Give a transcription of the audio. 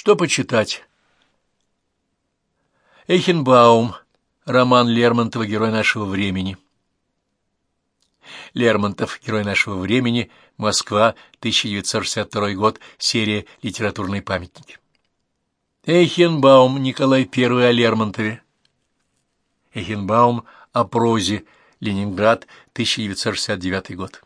Что почитать? Эхенбаум, Роман Лермонтова «Герой нашего времени». Лермонтов «Герой нашего времени», Москва, 1962 год, серия «Литературные памятники». Эхенбаум, Николай I о Лермонтове. Эхенбаум о прозе, Ленинград, 1969 год.